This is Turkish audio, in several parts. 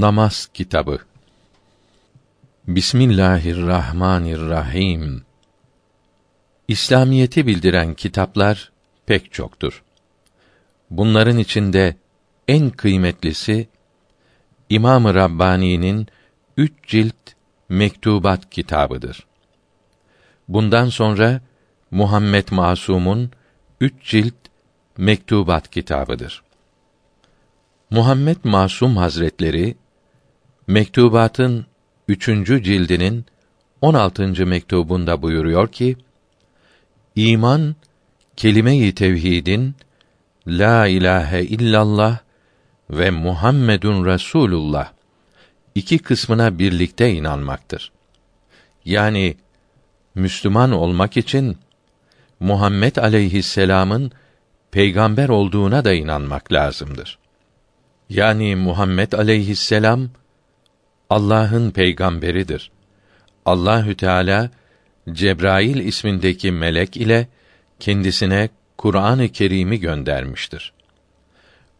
Namaz kitabı. Bismillahirrahmanirrahim. İslamiyeti bildiren kitaplar pek çoktur. Bunların içinde en kıymetlisi İmam-ı Rabbani'nin üç cilt mektubat kitabıdır. Bundan sonra Muhammed Masum'un üç cilt mektubat kitabıdır. Muhammed Masum Hazretleri Mektubatın üçüncü cildinin 16. mektubunda buyuruyor ki: İman kelime-i tevhidin la ilahe illallah ve Muhammedun Resulullah iki kısmına birlikte inanmaktır. Yani Müslüman olmak için Muhammed aleyhisselam'ın peygamber olduğuna da inanmak lazımdır. Yani Muhammed aleyhisselam Allah'ın peygamberidir. Allahü Teala Cebrail ismindeki melek ile kendisine Kur'an-ı Kerim'i göndermiştir.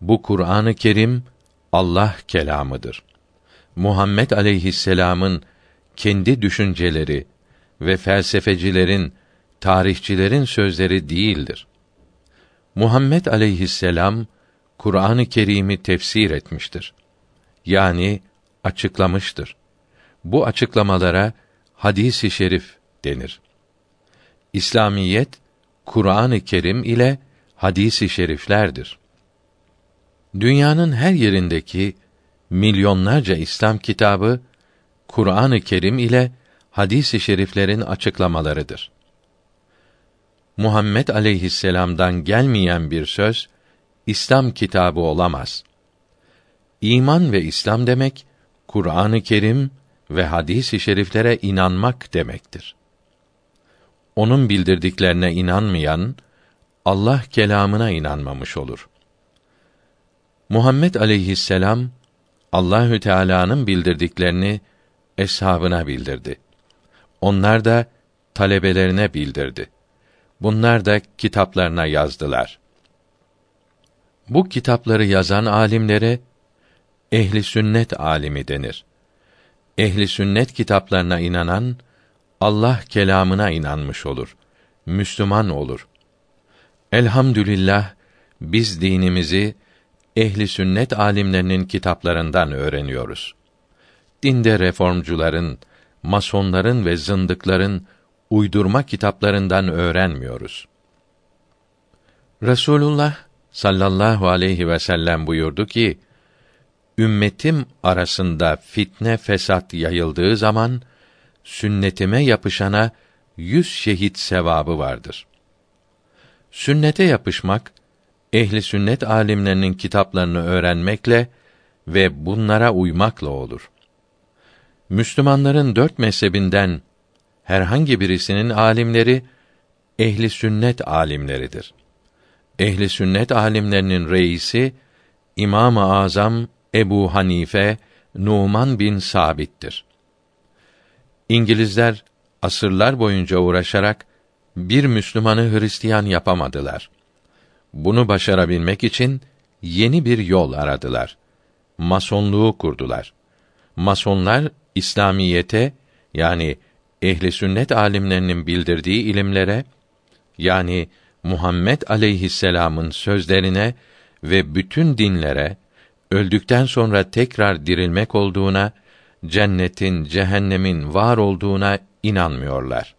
Bu Kur'an-ı Kerim Allah kelamıdır. Muhammed aleyhisselam'ın kendi düşünceleri ve felsefecilerin, tarihçilerin sözleri değildir. Muhammed aleyhisselam Kur'an-ı Kerim'i tefsir etmiştir. Yani açıklamıştır. Bu açıklamalara hadisi şerif denir. İslamiyet Kur'an-ı Kerim ile hadisi şeriflerdir. Dünyanın her yerindeki milyonlarca İslam kitabı Kur'an-ı Kerim ile hadis-i şeriflerin açıklamalarıdır. Muhammed aleyhisselam'dan gelmeyen bir söz İslam kitabı olamaz. İman ve İslam demek Kur'an-ı Kerim ve hadis-i şeriflere inanmak demektir. Onun bildirdiklerine inanmayan Allah kelamına inanmamış olur. Muhammed aleyhisselam Allahü Teala'nın bildirdiklerini eshabına bildirdi. Onlar da talebelerine bildirdi. Bunlar da kitaplarına yazdılar. Bu kitapları yazan alimlere ehli sünnet alimi denir. Ehli sünnet kitaplarına inanan Allah kelamına inanmış olur. Müslüman olur. Elhamdülillah biz dinimizi ehli sünnet alimlerinin kitaplarından öğreniyoruz. Dinde reformcuların, masonların ve zındıkların uydurma kitaplarından öğrenmiyoruz. Resulullah sallallahu aleyhi ve sellem buyurdu ki: Ümmetim arasında fitne fesat yayıldığı zaman sünnetime yapışana yüz şehit sevabı vardır. Sünnete yapışmak ehli sünnet alimlerinin kitaplarını öğrenmekle ve bunlara uymakla olur. Müslümanların dört mezhebinden herhangi birisinin alimleri ehli sünnet alimleridir. Ehli sünnet alimlerinin reisi İmam-ı Azam Ebu Hanife Numan bin Sabit'tir. İngilizler asırlar boyunca uğraşarak bir Müslümanı Hristiyan yapamadılar. Bunu başarabilmek için yeni bir yol aradılar. Masonluğu kurdular. Masonlar İslamiyete yani ehli sünnet alimlerinin bildirdiği ilimlere yani Muhammed aleyhisselam'ın sözlerine ve bütün dinlere öldükten sonra tekrar dirilmek olduğuna, cennetin, cehennemin var olduğuna inanmıyorlar.